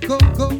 go, go.